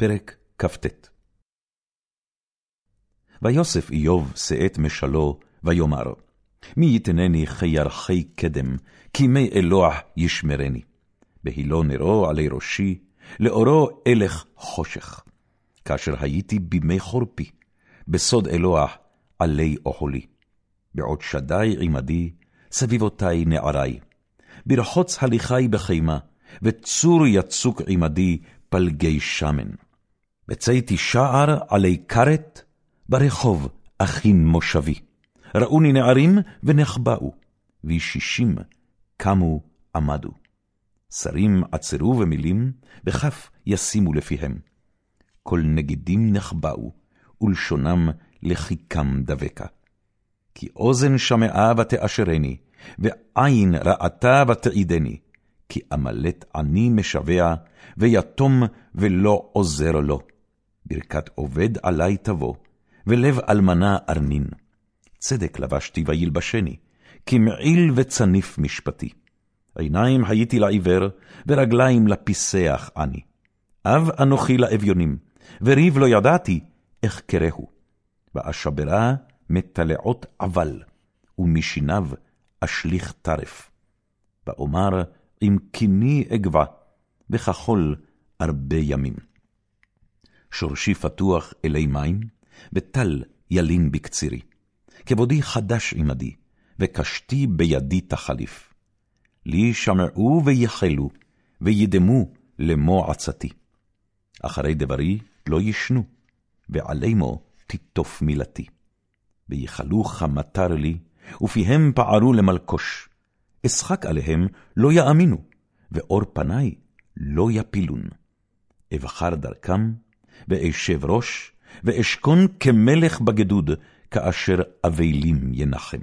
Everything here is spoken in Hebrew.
פרק כ"ט ויוסף איוב שאת משלו, ויאמר, מי יתנני כירחי קדם, כי מי אלוה ישמרני. בהילו נרו עלי ראשי, לאורו אלך חושך. כאשר הייתי בימי חורפי, בסוד אלוה עלי אוכלי. בעוד שדי עמדי, סביבותי נערי. ברחוץ הליכי בחימה, וצור יצוק עמדי פלגי שמן. בצאתי שער עלי כרת, ברחוב אחין מושבי. ראוני נערים ונחבאו, וישישים קמו עמדו. שרים עצרו במילים, וכף ישימו לפיהם. כל נגידים נחבאו, ולשונם לחיקם דבקה. כי אוזן שמעה ותאשרני, ועין ראתה ותעידני, כי אמלט עני משבע, ויתום ולא עוזר לו. ברכת עובד עלי תבוא, ולב אלמנה ארנין. צדק לבשתי וילבשני, כמעיל וצניף משפטי. עיניים הייתי לעיוור, ורגליים לפיסח אני. אב אנוכי לאביונים, וריב לא ידעתי, איך קראו. ואשברה מטלעות עבל, ומשיניו אשליך טרף. ואומר, אם קיני אגבה, וכחול הרבה ימים. שורשי פתוח אלי מים, וטל ילין בקצירי. כבודי חדש עמדי, וקשתי בידי תחליף. לי שמעו ויחלו, וידמו למו עצתי. אחרי דברי לא ישנו, ועלימו תיטוף מילתי. ויכלו חמטר לי, ופיהם פערו למלקוש. אשחק עליהם, לא יאמינו, ואור פניי לא יפילון. אבחר דרכם, ואשב ראש, ואשכון כמלך בגדוד, כאשר אבלים ינחם.